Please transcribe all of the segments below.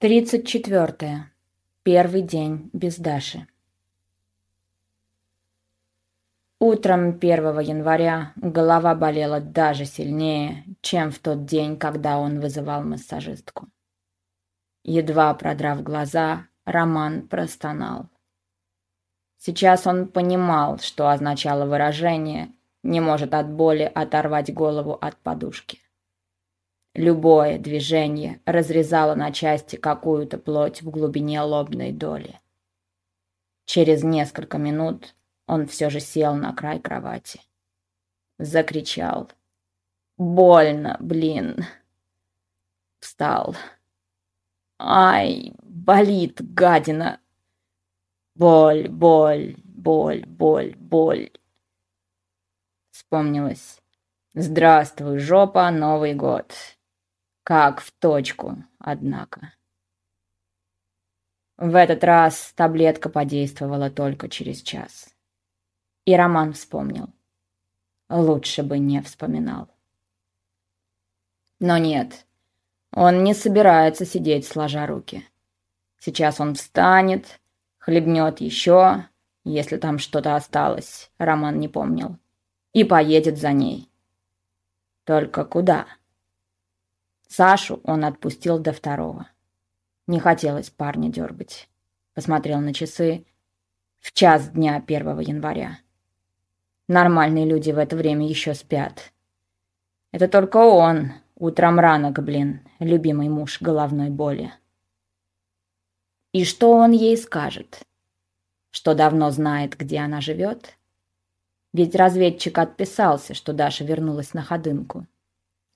Тридцать четвертое. Первый день без Даши. Утром 1 января голова болела даже сильнее, чем в тот день, когда он вызывал массажистку. Едва продрав глаза, Роман простонал. Сейчас он понимал, что означало выражение «не может от боли оторвать голову от подушки». Любое движение разрезало на части какую-то плоть в глубине лобной доли. Через несколько минут он все же сел на край кровати. Закричал. «Больно, блин!» Встал. «Ай, болит, гадина!» «Боль, боль, боль, боль, боль!» Вспомнилось. «Здравствуй, жопа, Новый год!» Как в точку, однако. В этот раз таблетка подействовала только через час. И Роман вспомнил. Лучше бы не вспоминал. Но нет, он не собирается сидеть сложа руки. Сейчас он встанет, хлебнет еще, если там что-то осталось, Роман не помнил, и поедет за ней. Только куда? Сашу он отпустил до второго. Не хотелось парня дергать. Посмотрел на часы. В час дня 1 января. Нормальные люди в это время еще спят. Это только он, утром рано, блин, любимый муж головной боли. И что он ей скажет? Что давно знает, где она живет? Ведь разведчик отписался, что Даша вернулась на ходынку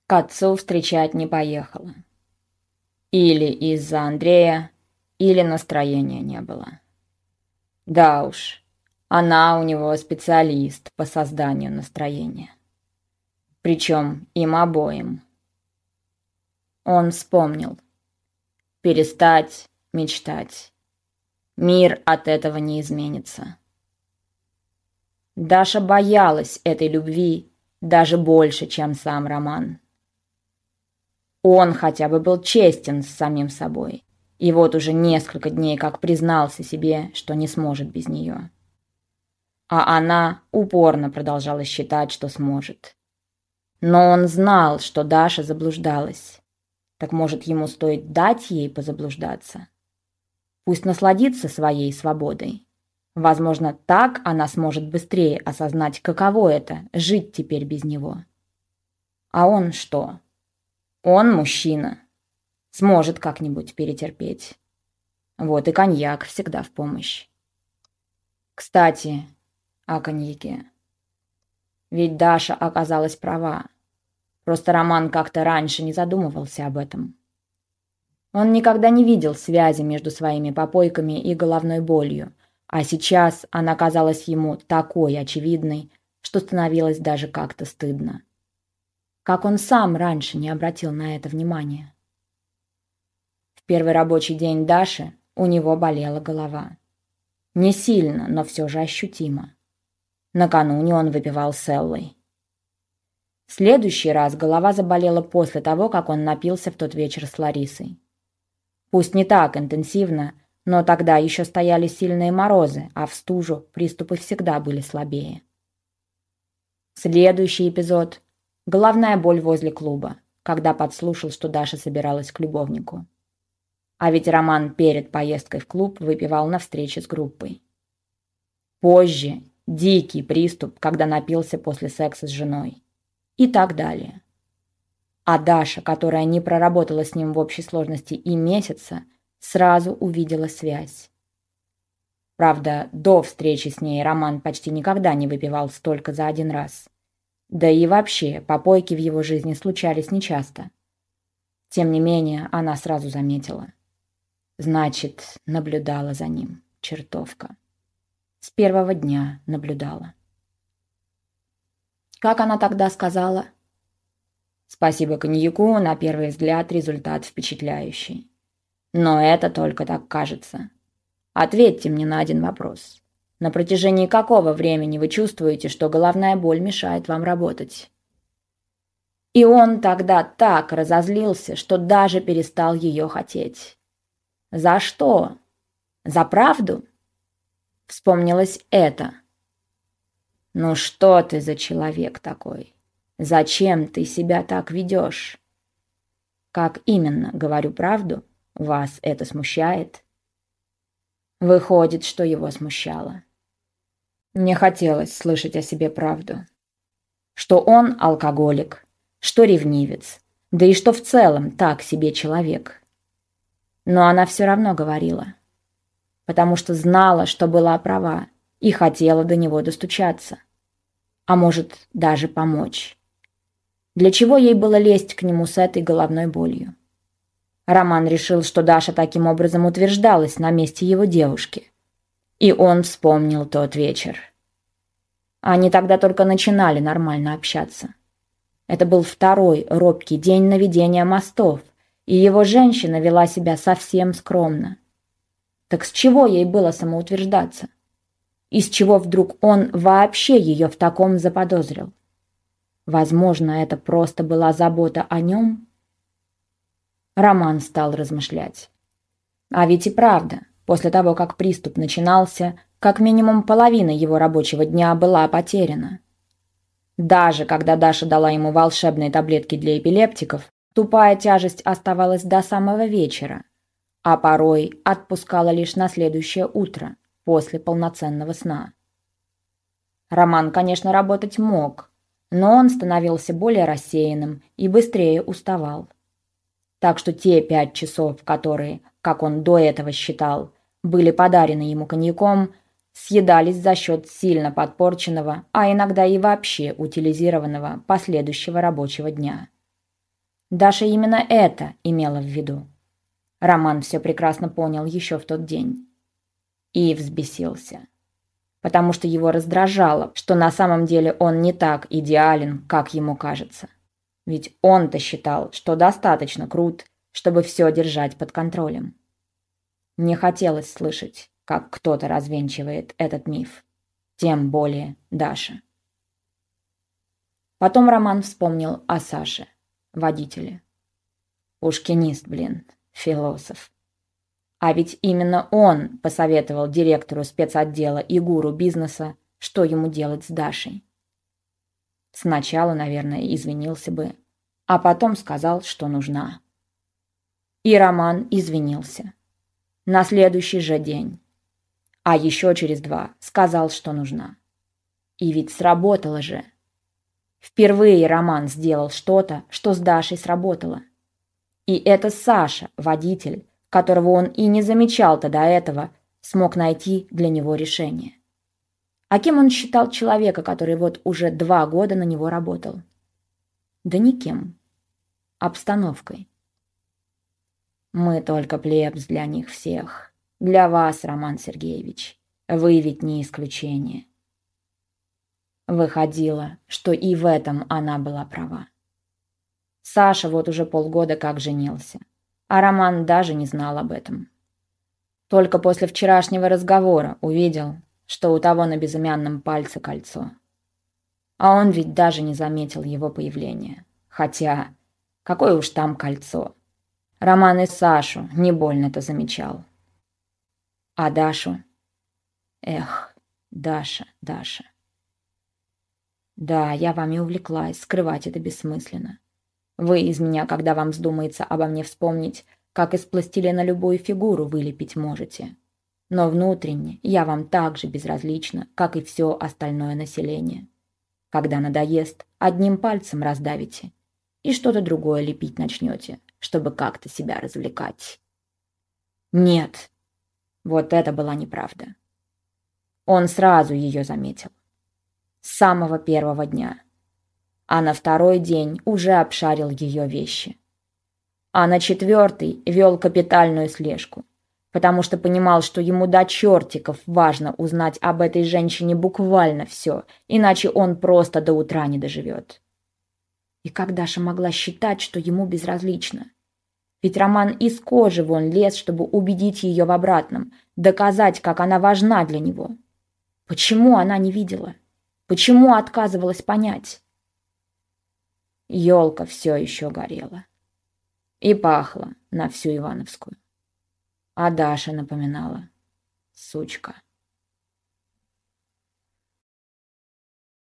к отцу встречать не поехала. Или из-за Андрея, или настроения не было. Да уж, она у него специалист по созданию настроения. Причем им обоим. Он вспомнил. Перестать мечтать. Мир от этого не изменится. Даша боялась этой любви даже больше, чем сам Роман. Он хотя бы был честен с самим собой. И вот уже несколько дней как признался себе, что не сможет без нее. А она упорно продолжала считать, что сможет. Но он знал, что Даша заблуждалась. Так может, ему стоит дать ей позаблуждаться? Пусть насладится своей свободой. Возможно, так она сможет быстрее осознать, каково это – жить теперь без него. А он что? Он мужчина. Сможет как-нибудь перетерпеть. Вот и коньяк всегда в помощь. Кстати, о коньяке. Ведь Даша оказалась права. Просто Роман как-то раньше не задумывался об этом. Он никогда не видел связи между своими попойками и головной болью, а сейчас она казалась ему такой очевидной, что становилось даже как-то стыдно. Как он сам раньше не обратил на это внимания. В первый рабочий день Даши у него болела голова. Не сильно, но все же ощутимо. Накануне он выпивал с Эллой. В следующий раз голова заболела после того, как он напился в тот вечер с Ларисой. Пусть не так интенсивно, но тогда еще стояли сильные морозы, а в стужу приступы всегда были слабее. Следующий эпизод Головная боль возле клуба, когда подслушал, что Даша собиралась к любовнику. А ведь Роман перед поездкой в клуб выпивал на встрече с группой. Позже дикий приступ, когда напился после секса с женой. И так далее. А Даша, которая не проработала с ним в общей сложности и месяца, сразу увидела связь. Правда, до встречи с ней Роман почти никогда не выпивал столько за один раз. Да и вообще, попойки в его жизни случались нечасто. Тем не менее, она сразу заметила. Значит, наблюдала за ним, чертовка. С первого дня наблюдала. Как она тогда сказала? Спасибо коньяку, на первый взгляд результат впечатляющий. Но это только так кажется. Ответьте мне на один вопрос. На протяжении какого времени вы чувствуете, что головная боль мешает вам работать? И он тогда так разозлился, что даже перестал ее хотеть. За что? За правду? Вспомнилось это. Ну что ты за человек такой? Зачем ты себя так ведешь? Как именно, говорю правду, вас это смущает? Выходит, что его смущало. Не хотелось слышать о себе правду. Что он алкоголик, что ревнивец, да и что в целом так себе человек. Но она все равно говорила потому что знала, что была права, и хотела до него достучаться. А может, даже помочь. Для чего ей было лезть к нему с этой головной болью? Роман решил, что Даша таким образом утверждалась на месте его девушки. И он вспомнил тот вечер. Они тогда только начинали нормально общаться. Это был второй робкий день наведения мостов, и его женщина вела себя совсем скромно. Так с чего ей было самоутверждаться? Из чего вдруг он вообще ее в таком заподозрил? Возможно, это просто была забота о нем? Роман стал размышлять. А ведь и правда, после того, как приступ начинался, как минимум половина его рабочего дня была потеряна. Даже когда Даша дала ему волшебные таблетки для эпилептиков, тупая тяжесть оставалась до самого вечера – а порой отпускала лишь на следующее утро, после полноценного сна. Роман, конечно, работать мог, но он становился более рассеянным и быстрее уставал. Так что те пять часов, которые, как он до этого считал, были подарены ему коньяком, съедались за счет сильно подпорченного, а иногда и вообще утилизированного последующего рабочего дня. Даша именно это имела в виду. Роман все прекрасно понял еще в тот день. И взбесился. Потому что его раздражало, что на самом деле он не так идеален, как ему кажется. Ведь он-то считал, что достаточно крут, чтобы все держать под контролем. Не хотелось слышать, как кто-то развенчивает этот миф. Тем более Даша. Потом Роман вспомнил о Саше, водителе. Пушкинист, блин, Философ. А ведь именно он посоветовал директору спецотдела и гуру бизнеса, что ему делать с Дашей. Сначала, наверное, извинился бы, а потом сказал, что нужна. И Роман извинился. На следующий же день. А еще через два сказал, что нужна. И ведь сработало же. Впервые Роман сделал что-то, что с Дашей сработало – и это Саша, водитель, которого он и не замечал-то до этого, смог найти для него решение. А кем он считал человека, который вот уже два года на него работал? Да никем. Обстановкой. Мы только плебс для них всех. Для вас, Роман Сергеевич. Вы ведь не исключение. Выходило, что и в этом она была права. Саша вот уже полгода как женился. А Роман даже не знал об этом. Только после вчерашнего разговора увидел, что у того на безымянном пальце кольцо. А он ведь даже не заметил его появления. Хотя, какое уж там кольцо. Роман и Сашу не больно-то замечал. А Дашу? Эх, Даша, Даша. Да, я вами увлеклась, скрывать это бессмысленно. Вы из меня, когда вам вздумается обо мне вспомнить, как из пластилина любую фигуру вылепить можете. Но внутренне я вам так же безразлична, как и все остальное население. Когда надоест, одним пальцем раздавите и что-то другое лепить начнете, чтобы как-то себя развлекать. Нет, вот это была неправда. Он сразу ее заметил. С самого первого дня а на второй день уже обшарил ее вещи. А на четвертый вел капитальную слежку, потому что понимал, что ему до чертиков важно узнать об этой женщине буквально все, иначе он просто до утра не доживет. И как Даша могла считать, что ему безразлично? Ведь Роман из кожи вон лез, чтобы убедить ее в обратном, доказать, как она важна для него. Почему она не видела? Почему отказывалась понять? Елка все еще горела. И пахла на всю Ивановскую. А Даша напоминала. Сучка.